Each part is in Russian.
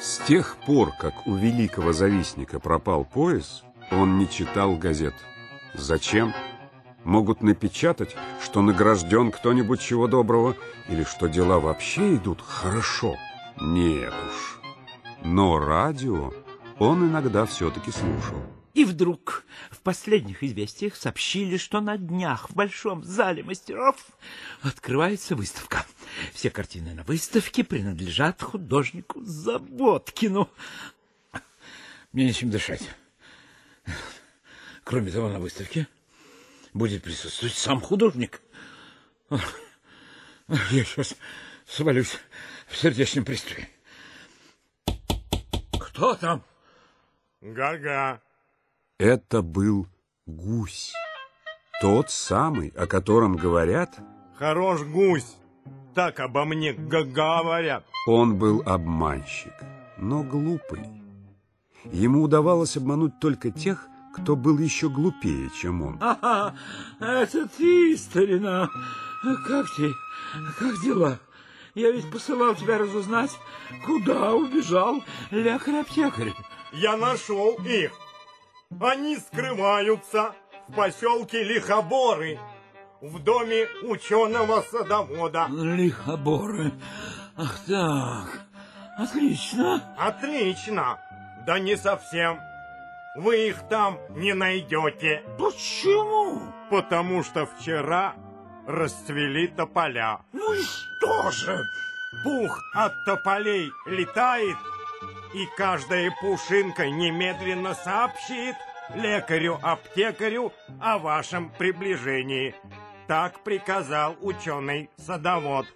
С тех пор, как у великого завистника пропал пояс, он не читал газет. Зачем? Могут напечатать, что награжден кто-нибудь чего доброго, или что дела вообще идут хорошо. Нет уж. Но радио он иногда все-таки слушал. И вдруг в последних известиях сообщили, что на днях в Большом зале мастеров открывается выставка. Все картины на выставке принадлежат художнику Заботкину. Мне нечем дышать. Кроме того, на выставке будет присутствовать сам художник. Я сейчас свалюсь в сердечном приступе. Кто там? Га-га. Это был гусь. Тот самый, о котором говорят, Хорош гусь. Так обо мне говорят. он был обманщик, но глупый. Ему удавалось обмануть только тех, кто был еще глупее, чем он. Ага, это ты, старина. Как ты? Как дела? Я ведь посылал тебя разузнать, куда убежал лекарь-аптекарь. Я нашел их. Они скрываются в поселке Лихоборы, в доме ученого-садовода. Лихоборы. Ах так, отлично. Отлично. Да не совсем. Вы их там не найдете, Почему? потому что вчера расцвели тополя. Ну и что же? Пух от тополей летает, и каждая пушинка немедленно сообщит лекарю-аптекарю о вашем приближении. Так приказал ученый-садовод,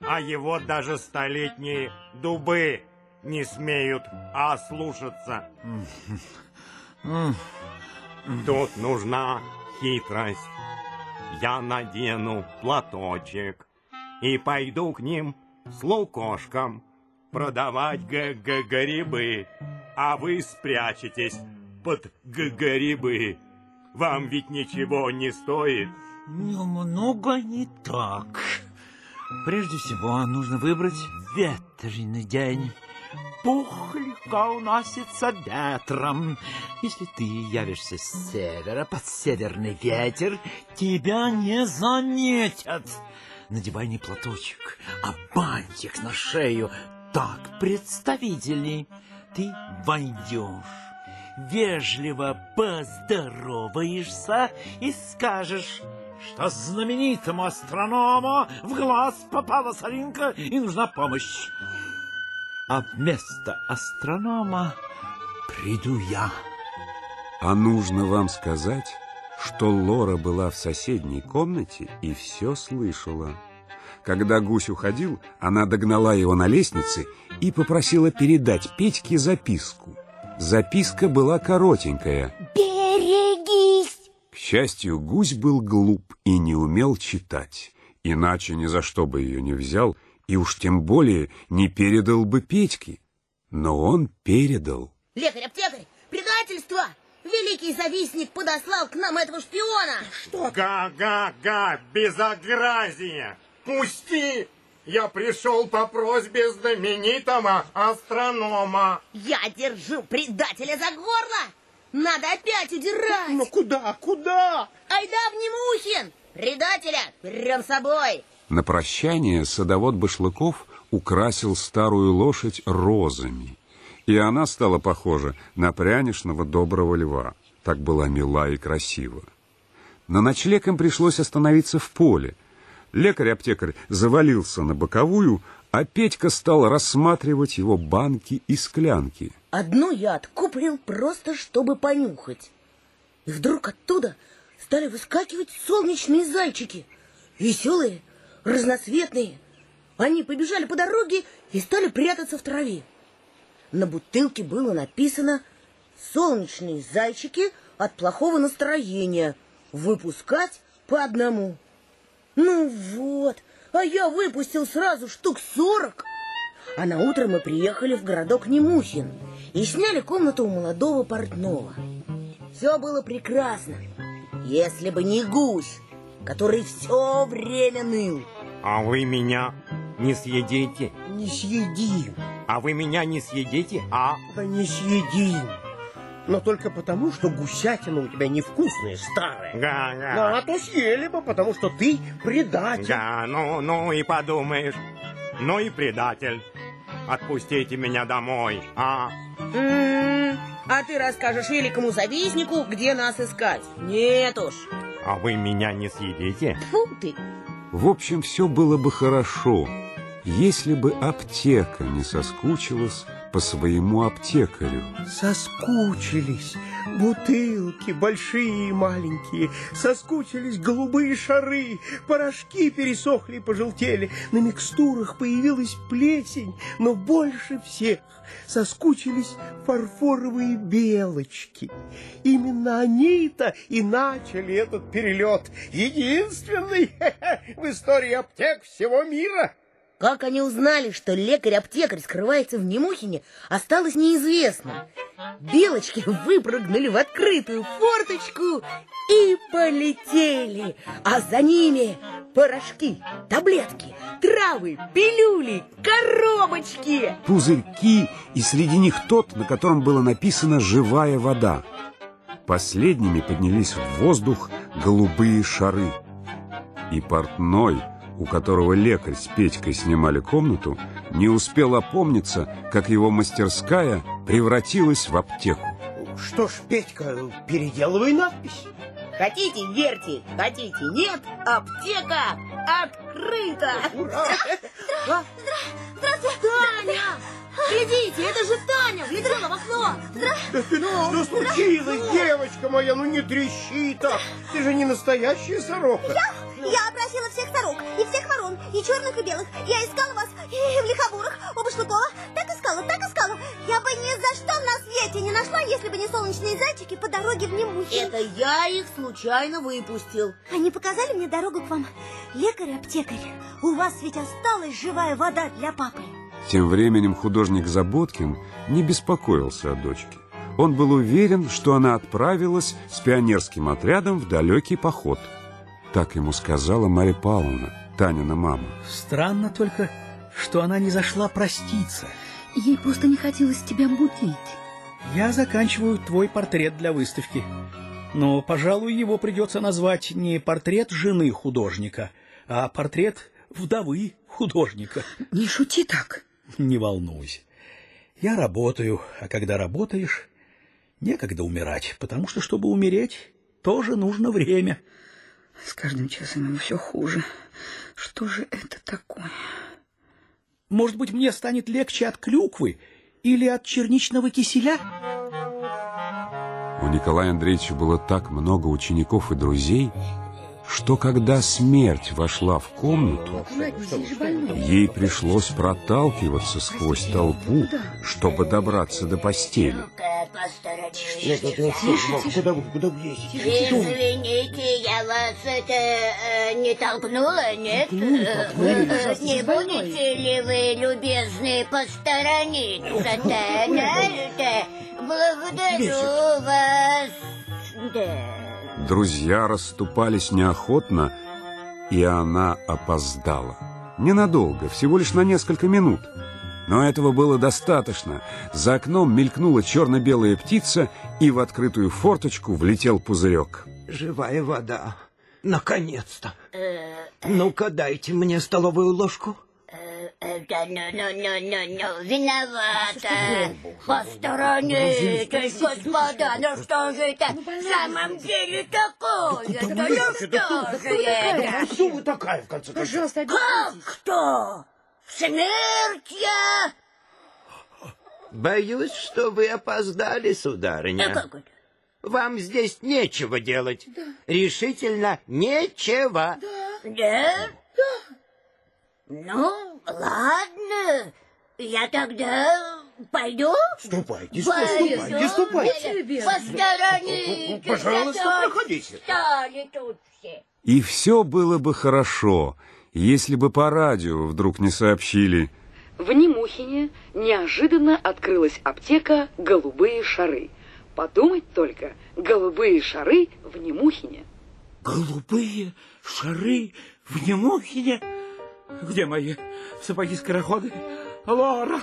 а его даже столетние дубы не смеют ослушаться. Тут нужна хитрость. Я надену платочек и пойду к ним с лукошком продавать г г грибы, а вы спрячетесь под г грибы. Вам ведь ничего не стоит. Немного не так. Прежде всего, нужно выбрать ветреный день. Пух легко уносится ветром. Если ты явишься с севера под северный ветер, тебя не заметят. Надевай не платочек, а бантик на шею. Так представительней. Ты войдешь, вежливо поздороваешься и скажешь, что знаменитому астроному в глаз попала соринка и нужна помощь. А вместо астронома приду я. А нужно вам сказать, что Лора была в соседней комнате и все слышала. Когда гусь уходил, она догнала его на лестнице и попросила передать Петьке записку. Записка была коротенькая. Берегись! К счастью, гусь был глуп и не умел читать. Иначе ни за что бы ее не взял и уж тем более не передал бы Петьке. Но он передал. Лекарь-аптекарь, предательство! Великий завистник подослал к нам этого шпиона! Га-га-га, безобразие! Пусти! Я пришел по просьбе знаменитого астронома. Я держу предателя за горло! Надо опять удирать! Ну куда, куда? Айда в Немухин! Предателя берем с собой! На прощание садовод Башлыков украсил старую лошадь розами, и она стала похожа на прянишного доброго льва. Так была мила и красива. На ночлег им пришлось остановиться в поле. Лекарь-аптекарь завалился на боковую, а Петька стал рассматривать его банки и склянки. Одну я откупорил просто, чтобы понюхать. И вдруг оттуда стали выскакивать солнечные зайчики. Веселые, разноцветные. Они побежали по дороге и стали прятаться в траве. На бутылке было написано «Солнечные зайчики от плохого настроения. Выпускать по одному». Ну вот, а я выпустил сразу штук сорок. А на утро мы приехали в городок Немухин и сняли комнату у молодого портного. Все было прекрасно, если бы не гусь, который все время ныл. А вы меня не съедите? Не съедим. А вы меня не съедите, а? Да не съедим. Но только потому, что гусятина у тебя невкусная, старая. Га, Да, га. а то съели бы, потому что ты предатель. Га, ну, ну и подумаешь. Ну и предатель. Отпустите меня домой, а? М, А ты расскажешь великому завистнику, где нас искать? Нет уж. А вы меня не съедите? Фу ты. В общем, все было бы хорошо, если бы аптека не соскучилась по своему аптекарю. Соскучились. Бутылки большие и маленькие. Соскучились голубые шары. Порошки пересохли и пожелтели. На микстурах появилась плесень. Но больше всех соскучились фарфоровые белочки. Именно они-то и начали этот перелет. Единственный в истории аптек всего мира. Как они узнали, что лекарь-аптекарь скрывается в Немухине, осталось неизвестно. Белочки выпрыгнули в открытую форточку и полетели. А за ними порошки, таблетки, травы, пилюли, коробочки. Пузырьки, и среди них тот, на котором было написано «живая вода». Последними поднялись в воздух голубые шары. И портной, у которого лекарь с Петькой снимали комнату, не успел опомниться, как его мастерская превратилась в аптеку. Что ж, Петька, переделывай надпись. Хотите, верьте, хотите, нет, аптека открыта. Ура! А? Таня! Глядите, это же Таня, глядела в окно. Да ты, что случилось, девочка моя? Ну не трещи так. Ты же не настоящая сорока. Я и черных, и белых. Я искала вас и в лихобурах, у Башлыкова. Так искала, так искала. Я бы ни за что на свете не нашла, если бы не солнечные зайчики по дороге в Немухин. Это я их случайно выпустил. Они показали мне дорогу к вам. Лекарь-аптекарь, у вас ведь осталась живая вода для папы. Тем временем художник Заботкин не беспокоился о дочке. Он был уверен, что она отправилась с пионерским отрядом в далекий поход. Так ему сказала Марья Павловна, Танина мама. Странно только, что она не зашла проститься. Ей просто не хотелось тебя будить. Я заканчиваю твой портрет для выставки. Но, пожалуй, его придется назвать не портрет жены художника, а портрет вдовы художника. Не шути так. Не волнуйся. Я работаю, а когда работаешь, некогда умирать, потому что, чтобы умереть, тоже нужно время. С каждым часом ему все хуже. Что же это такое? Может быть, мне станет легче от клюквы или от черничного киселя? У Николая Андреевича было так много учеников и друзей, что когда смерть вошла в комнату, ей пришлось проталкиваться сквозь толпу, чтобы добраться до постели. Извините, я вас это э, не толкнула, нет? Э, Не будете ли вы, любезны, посторониться? Да, да, да. Благодарю вас. Да. Друзья расступались неохотно, и она опоздала. Ненадолго, всего лишь на несколько минут. Но этого было достаточно. За окном мелькнула черно-белая птица, и в открытую форточку влетел пузырек. Живая вода. Наконец-то. Ну-ка, дайте мне столовую ложку. Да, ну, ну, ну, ну, ну, виновата. Посторонитесь, господа. Ну что же это в самом деле такое? Да ну что же это? Кто вы такая, в конце концов? Как кто? Смерть я? Боюсь, что вы опоздали, А сударыня. как это? Вам здесь нечего делать. Решительно нечего. Да? Ну, ладно. Я тогда пойду? Ступайте, Пойду. ступайте, ступайте. Посторонитесь. Пожалуйста, проходите. Встали тут все. И все было бы хорошо, если бы по радио вдруг не сообщили В Немухине неожиданно открылась аптека «Голубые шары». Подумать только, голубые шары в Немухине. Голубые шары в Немухине? Где мои сапоги-скороходы? Лора,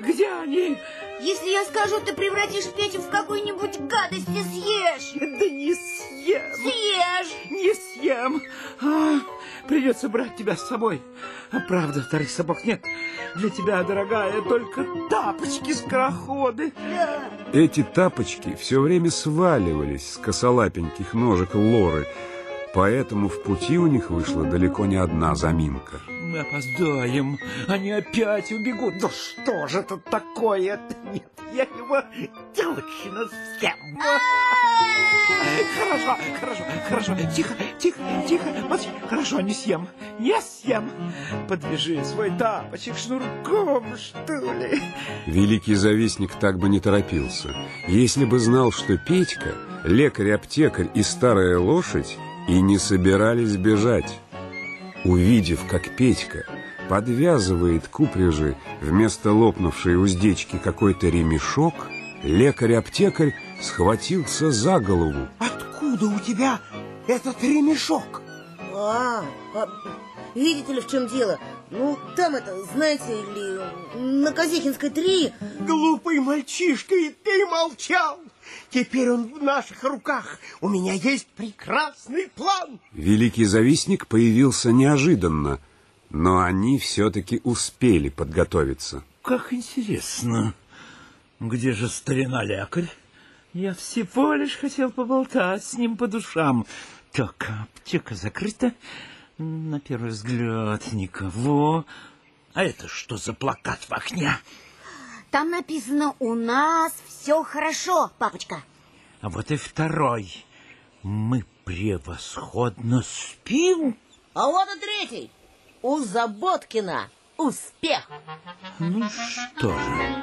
Где они? Если я скажу, ты превратишь Петю в какую-нибудь гадость и съешь. Да не съем. Съешь. Не съем. А, придется брать тебя с собой. А правда, вторых сапог нет. Для тебя, дорогая, только тапочки-скороходы. Эти тапочки все время сваливались с косолапеньких ножек Лоры, поэтому в пути у них вышла далеко не одна заминка. Мы опоздаем. Они опять убегут. Да что же это такое? Нет, я его точно съем. Хорошо, хорошо, хорошо. Тихо, тихо, тихо. Молчи. Хорошо, не съем. Не съем. Подвяжи свой тапочек шнурком, что ли. Великий завистник так бы не торопился, если бы знал, что Петька, лекарь-аптекарь и старая лошадь и не собирались бежать. Увидев, как Петька подвязывает к упряжи вместо лопнувшей уздечки какой-то ремешок, лекарь-аптекарь схватился за голову. Откуда у тебя этот ремешок? А, а, видите ли, в чем дело? Ну, там это, знаете ли, на Казехинской 3... Глупый мальчишка, и ты молчал! Теперь он в наших руках. У меня есть прекрасный план. Великий завистник появился неожиданно, но они все-таки успели подготовиться. Как интересно. Где же старина лекарь? Я всего лишь хотел поболтать с ним по душам. Так, аптека закрыта. На первый взгляд никого. А это что за плакат в окне? Там написано «У нас все хорошо, папочка». А вот и второй. Мы превосходно спим. А вот и третий. У Заботкина успех. Ну что же,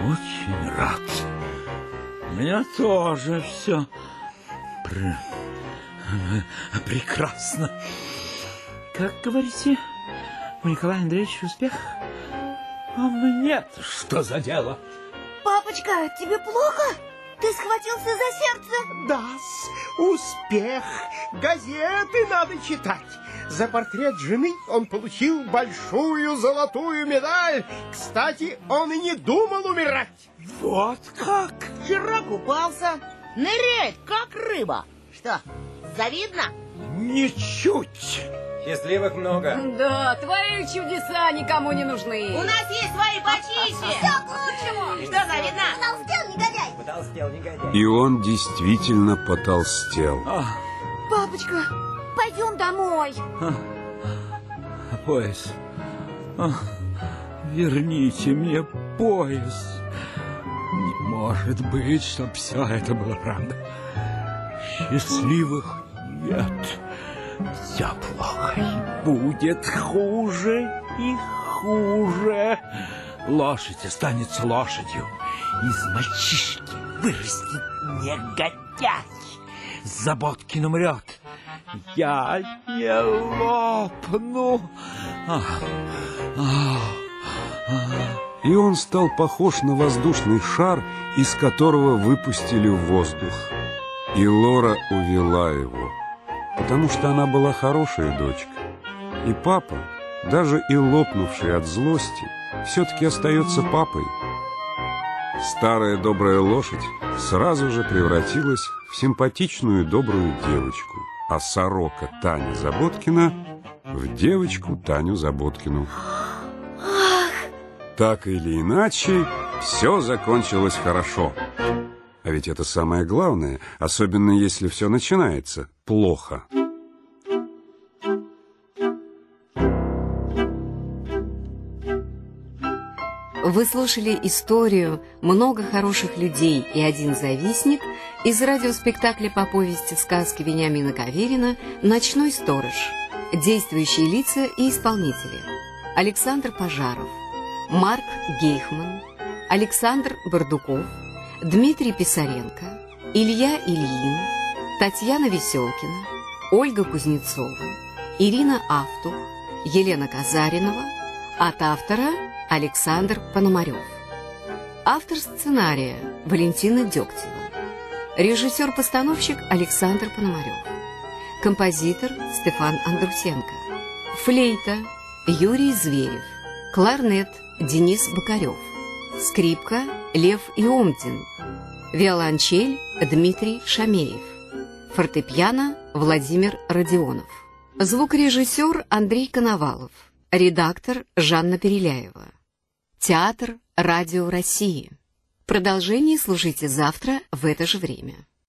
очень рад. У меня тоже все пр... прекрасно. Как говорите, у Николая Андреевича успех? А мне что за дело? Папочка, тебе плохо? Ты схватился за сердце? Да, успех. Газеты надо читать. За портрет жены он получил большую золотую медаль. Кстати, он и не думал умирать. Вот как? Вчера купался. Ныряет, как рыба. Что, завидно? Ничуть. Счастливых много. Да, твои чудеса никому не нужны. У нас есть свои почище. Все к лучшему. Что завидно? Толстел, негодяй. Потолстел негодяй. И он действительно потолстел. А, Папочка, пойдем домой. а пояс. А, верните мне пояс. Не может быть, чтоб все это было правда. Счастливых нет. Все плохо и будет хуже и хуже. Лошадь останется лошадью. Из мальчишки вырастет негодяй. Заботкин умрет. Я не лопну. И он стал похож на воздушный шар, из которого выпустили воздух. И Лора увела его, потому что она была хорошая дочка. И папа, даже и лопнувший от злости, все-таки остается папой. Старая добрая лошадь сразу же превратилась в симпатичную добрую девочку, а сорока Таня Заботкина в девочку Таню Заботкину. Так или иначе, все закончилось хорошо. А ведь это самое главное, особенно если все начинается плохо. Вы слушали историю «Много хороших людей и один завистник» из радиоспектакля по повести сказки Вениамина Каверина «Ночной сторож». Действующие лица и исполнители. Александр Пожаров, Марк Гейхман, Александр Бардуков, Дмитрий Писаренко, Илья Ильин, Татьяна Веселкина, Ольга Кузнецова, Ирина Автух, Елена Казаринова, от автора Александр Пономарев. Автор сценария Валентина Дегтева. Режиссер-постановщик Александр Пономарев. Композитор Стефан Андрусенко. Флейта Юрий Зверев. Кларнет Денис Бокарев. Скрипка Лев Иомдин. Виолончель Дмитрий Шамеев. Фортепиано Владимир Родионов. Звукорежиссер Андрей Коновалов. Редактор Жанна Переляева. Театр Радио России. Продолжение слушайте завтра в это же время.